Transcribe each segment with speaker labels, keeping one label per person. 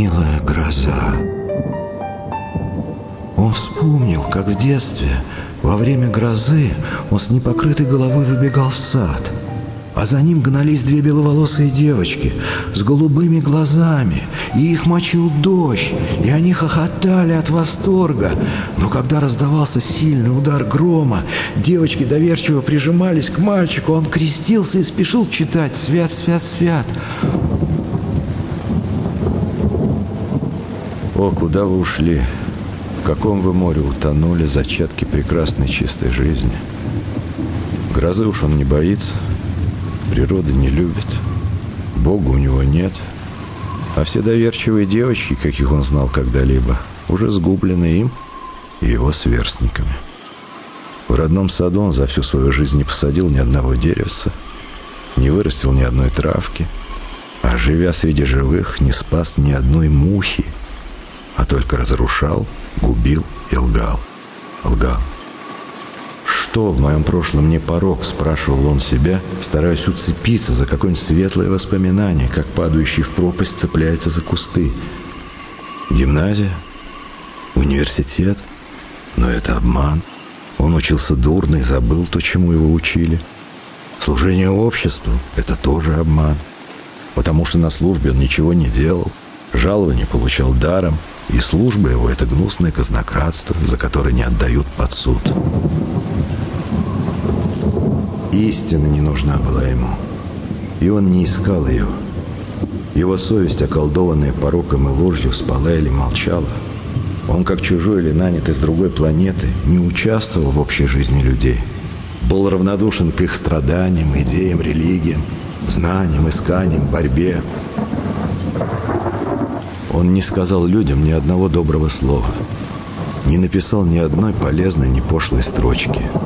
Speaker 1: милая гроза. Он вспомнил, как в детстве, во время грозы, он с непокрытой головой выбегал в сад – а за ним гнались две беловолосые девочки с голубыми глазами, и их мочил дождь, и они хохотали от восторга. Но когда раздавался сильный удар грома, девочки доверчиво прижимались к мальчику, он крестился и спешил читать «Свят, свят, свят».
Speaker 2: О, куда вы ушли? В каком вы море утонули зачатки прекрасной чистой жизни? Грозы уж он не боится – природы не любит, Бога у него нет, а все доверчивые девочки, каких он знал когда-либо, уже сгублены им и его сверстниками. В родном саду он за всю свою жизнь не посадил ни одного деревца, не вырастил ни одной травки, а живя среди живых, не спас ни одной мухи, а только разрушал, губил и лгал. Лгал. «Что в моем прошлом не порог?» – спрашивал он себя, стараясь уцепиться за какое-нибудь светлое воспоминание, как падающий в пропасть цепляется за кусты. Гимназия? Университет? Но это обман. Он учился дурно и забыл то, чему его учили. Служение обществу – это тоже обман. Потому что на службе он ничего не делал, жалование получал даром, и служба его – это гнусное казнократство, за которое не отдают под суд. Истина не нужна была ему. И он не искал ее. Его совесть, околдованная пороком и ложью, спала или молчала. Он, как чужой или нанятый с другой планеты, не участвовал в общей жизни людей. Был равнодушен к их страданиям, идеям, религиям, знаниям, исканиям, борьбе. Он не сказал людям ни одного доброго слова, не написал ни одной полезной, ни пошлой строчки –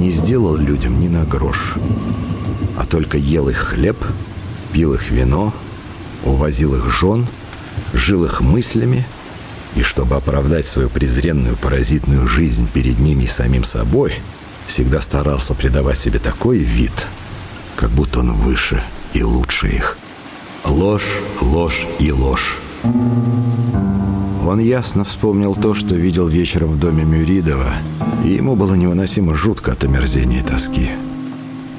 Speaker 2: не сделал людям ни на грош, а только ел их хлеб, пил их вино, увозил их жен, жил их мыслями, и чтобы оправдать свою презренную паразитную жизнь перед ними и самим собой, всегда старался придавать себе такой вид, как будто он выше и лучше их. Ложь, ложь и ложь. Он ясно вспомнил то, что видел вечером в доме Мюридова, и ему было невыносимо жутко от омерзения и тоски.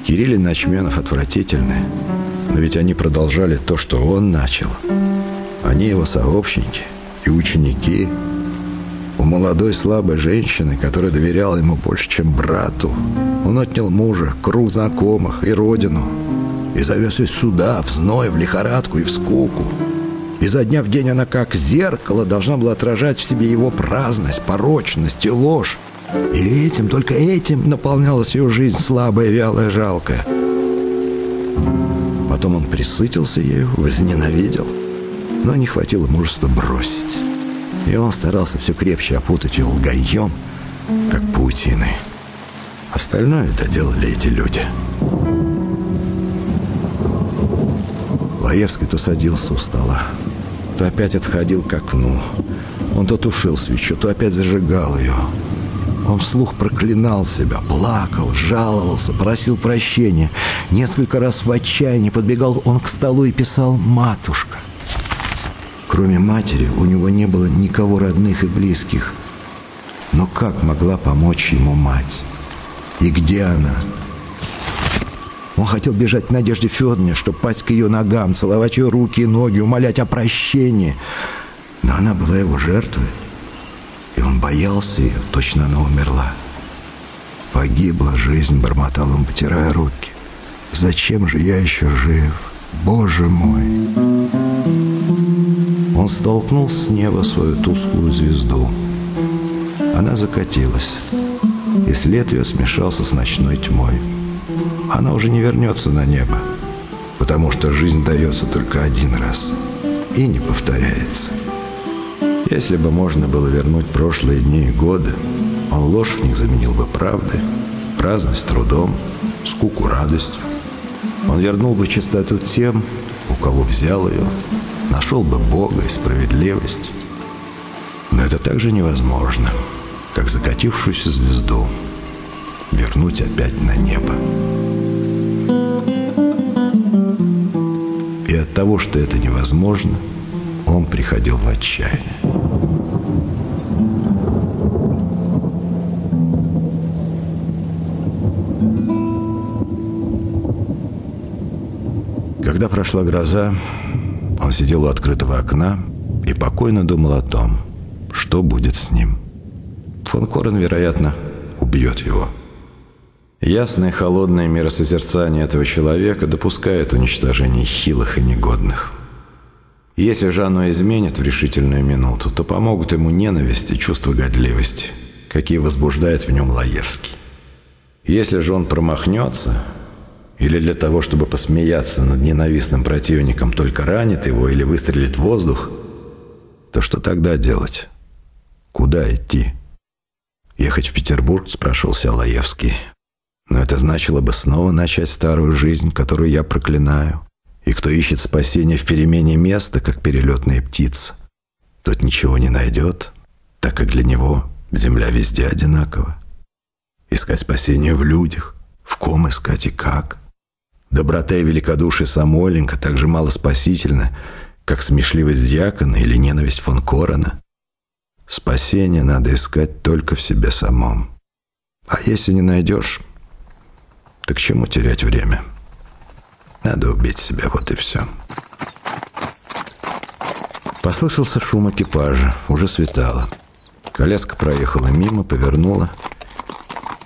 Speaker 2: Кирилл и Ночменов отвратительны, но ведь они продолжали то, что он начал. Они его сообщники и ученики. У молодой слабой женщины, которая доверяла ему больше, чем брату, он отнял мужа, круг знакомых и родину, и завез их сюда, в зной, в лихорадку и в скуку. Изо дня в день она как зеркало должна была отражать в себе его праздность, порочность и ложь. И этим, только этим наполнялась ее жизнь слабая, вялая, жалкая. Потом он присытился ею, возненавидел, но не хватило мужества бросить. И он старался все крепче опутать ее лгоем, как паутиной. Остальное доделали эти люди. Лаевский то садился у стола, то опять отходил к окну. Он то тушил свечу, то опять зажигал ее. Он вслух проклинал себя, плакал, жаловался, просил прощения. Несколько раз в отчаянии подбегал он к столу и писал «Матушка». Кроме матери у него не было никого родных и близких. Но как могла помочь ему мать? И где она? Он хотел бежать к Надежде Федоровне, чтобы пасть к ее ногам, целовать ее руки и ноги, умолять о прощении. Но она была его жертвой, и он боялся ее, точно она умерла. Погибла жизнь, бормотал он, потирая руки. Зачем же я еще жив? Боже мой! Он столкнул с неба свою тусклую звезду. Она закатилась, и след ее смешался с ночной тьмой она уже не вернется на небо, потому что жизнь дается только один раз и не повторяется. Если бы можно было вернуть прошлые дни и годы, он ложь в них заменил бы правдой, праздность трудом, скуку радостью. Он вернул бы чистоту тем, у кого взял ее, нашел бы Бога и справедливость. Но это также невозможно, как закатившуюся звезду вернуть опять на небо. И от того, что это невозможно, он приходил в отчаяние. Когда прошла гроза, он сидел у открытого окна и покойно думал о том, что будет с ним. Фон Корен, вероятно, убьет его. Ясное холодное миросозерцание этого человека допускает уничтожение хилых и негодных. Если же оно изменит в решительную минуту, то помогут ему ненависть и чувство годливости, какие возбуждает в нем Лаевский. Если же он промахнется, или для того, чтобы посмеяться над ненавистным противником, только ранит его или выстрелит в воздух, то что тогда делать? Куда идти? Ехать в Петербург, спрашивался Лаевский. Но это значило бы снова начать старую жизнь, которую я проклинаю. И кто ищет спасения в перемене места, как перелетная птица, тот ничего не найдет, так как для него земля везде одинакова. Искать спасение в людях, в ком искать и как. Доброта и великодушие Самойленко так же мало спасительны, как смешливость дьякона или ненависть фон Корона. Спасение надо искать только в себе самом. А если не найдешь, так чему терять время? Надо убить себя, вот и все. Послышался шум экипажа. Уже светало. Коляска проехала мимо, повернула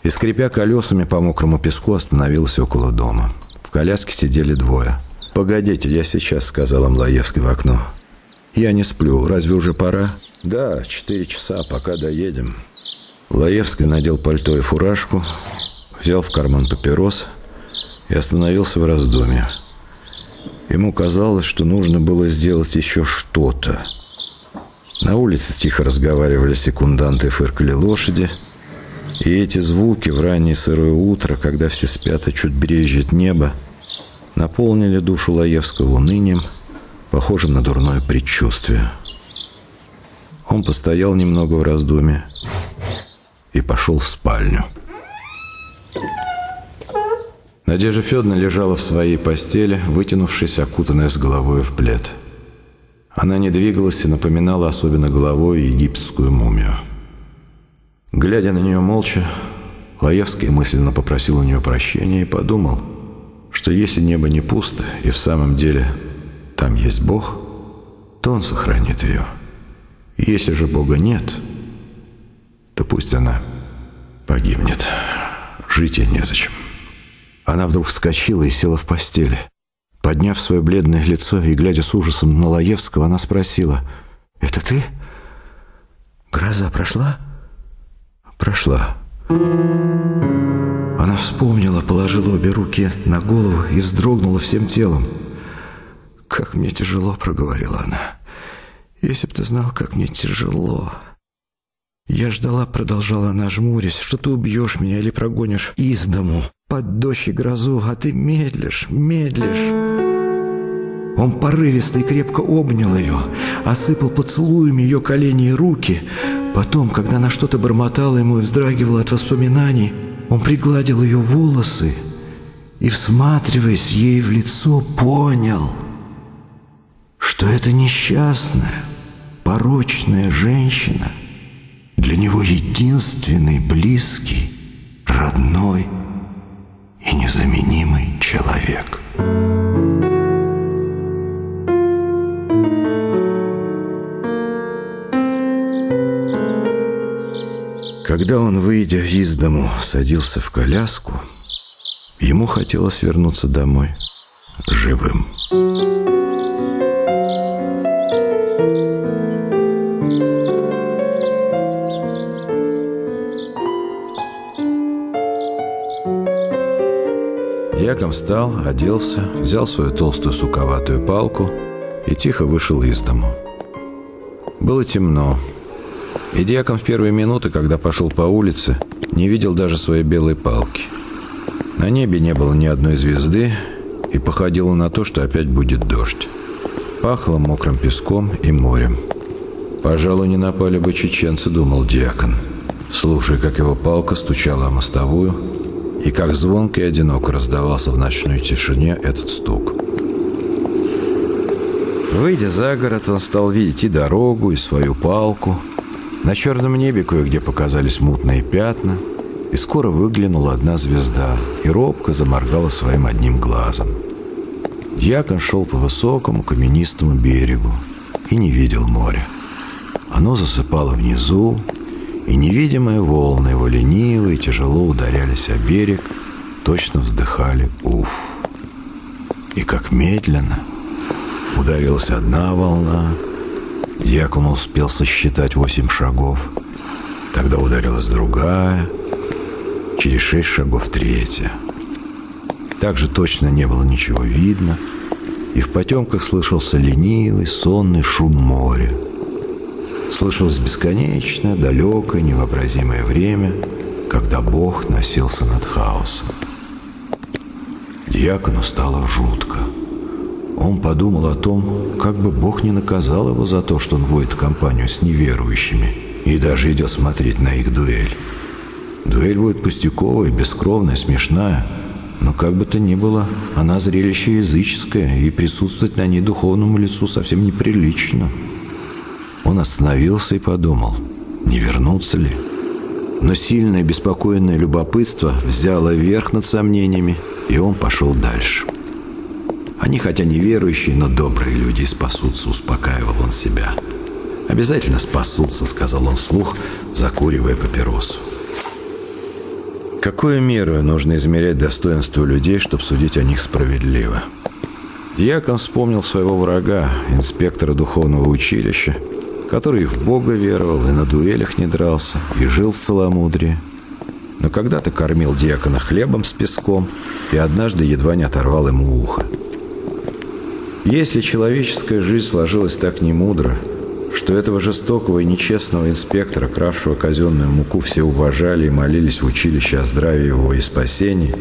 Speaker 2: и, скрипя колесами по мокрому песку, остановилась около дома. В коляске сидели двое. «Погодите, я сейчас», — сказал Млаевский в окно. «Я не сплю. Разве уже пора?» «Да, четыре часа, пока доедем». Лаевский надел пальто и фуражку, взял в карман папирос и остановился в раздумье. Ему казалось, что нужно было сделать еще что-то. На улице тихо разговаривали секунданты фыркали лошади. И эти звуки в раннее сырое утро, когда все спят и чуть брежет небо, наполнили душу Лаевского унынием, похожим на дурное предчувствие. Он постоял немного в раздумье и пошел в спальню. Надежда Федоровна лежала в своей постели, вытянувшись, окутанная с головой в плед. Она не двигалась и напоминала особенно головой египетскую мумию. Глядя на нее молча, Лаевский мысленно попросил у нее прощения и подумал, что если небо не пусто и в самом деле там есть Бог, то Он сохранит ее. Если же Бога нет, то пусть она погибнет. Жить ей незачем. Она вдруг вскочила и села в постели. Подняв свое бледное лицо и глядя с ужасом на Лаевского, она спросила, «Это ты? Гроза прошла?» «Прошла». Она вспомнила, положила обе руки на голову и вздрогнула всем телом. «Как мне тяжело», — проговорила она. «Если б ты знал, как мне тяжело». Я ждала, продолжала она, жмурясь, что ты убьешь меня или прогонишь из дому под дождь и грозу, а ты медлишь, медлишь. Он порывисто и крепко обнял ее, осыпал поцелуями ее колени и руки. Потом, когда она что-то бормотала ему и вздрагивала от воспоминаний, он пригладил ее волосы и, всматриваясь ей в лицо, понял, что это несчастная, порочная женщина — для него единственный, близкий, родной и незаменимый человек. Когда он, выйдя из дому, садился в коляску, ему хотелось вернуться домой живым. Яком встал, оделся, взял свою толстую суковатую палку и тихо вышел из дому. Было темно. И Дьякон в первые минуты, когда пошел по улице, не видел даже своей белой палки. На небе не было ни одной звезды, и походило на то, что опять будет дождь. Пахло мокрым песком и морем. «Пожалуй, не напали бы чеченцы», — думал Диакон, слушая, как его палка стучала о мостовую, и как звонко и одиноко раздавался в ночной тишине этот стук. Выйдя за город, он стал видеть и дорогу, и свою палку. На черном небе кое-где показались мутные пятна, и скоро выглянула одна звезда и робко заморгала своим одним глазом. Дьякон шел по высокому каменистому берегу и не видел моря. Оно засыпало внизу, и невидимые волны его лениво и тяжело ударялись о берег, точно вздыхали «Уф!». И как медленно ударилась одна волна, Дьякон успел сосчитать восемь шагов. Тогда ударилась другая, через шесть шагов третья. Также точно не было ничего видно, и в потемках слышался ленивый, сонный шум моря. Слышалось бесконечное, далекое, невообразимое время, когда Бог носился над хаосом. Дьякону стало жутко. Он подумал о том, как бы Бог не наказал его за то, что он воет компанию с неверующими и даже идет смотреть на их дуэль. Дуэль будет пустяковая, бескровная, смешная, но как бы то ни было, она зрелище языческое, и присутствовать на ней духовному лицу совсем неприлично. Он остановился и подумал, не вернуться ли? Но сильное беспокойное любопытство взяло верх над сомнениями, и он пошел дальше. Они, хотя не верующие, но добрые люди спасутся, успокаивал он себя. «Обязательно спасутся», — сказал он вслух, закуривая папиросу. Какую меру нужно измерять достоинство людей, чтобы судить о них справедливо? Дьякон вспомнил своего врага, инспектора духовного училища, который и в Бога веровал, и на дуэлях не дрался, и жил в целомудрии. Но когда-то кормил диакона хлебом с песком и однажды едва не оторвал ему ухо. Если человеческая жизнь сложилась так немудро, что этого жестокого и нечестного инспектора, кравшего казенную муку, все уважали и молились в училище о здравии его и спасении,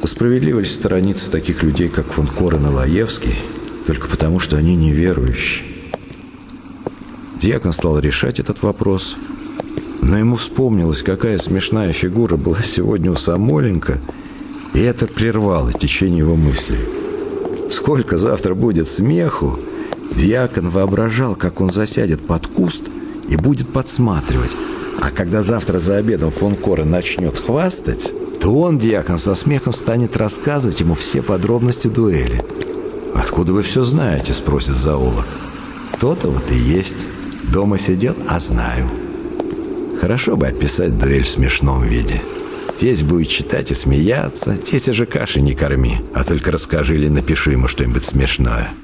Speaker 2: то справедливо ли сторониться таких людей, как фон Корен и Лаевский, только потому, что они неверующие? Дьякон стал решать этот вопрос, но ему вспомнилось, какая смешная фигура была сегодня у Самоленко, и это прервало течение его мыслей. Сколько завтра будет смеху, Дьякон воображал, как он засядет под куст и будет подсматривать. А когда завтра за обедом фон Кора начнет хвастать, то он, дьякон, со смехом станет рассказывать ему все подробности дуэли. «Откуда вы все знаете?» – спросит зоолог. «То-то вот и есть. Дома сидел, а знаю». Хорошо бы описать дуэль в смешном виде. Тесть будет читать и смеяться, тесть же каши не корми, а только расскажи или напиши ему что-нибудь смешное.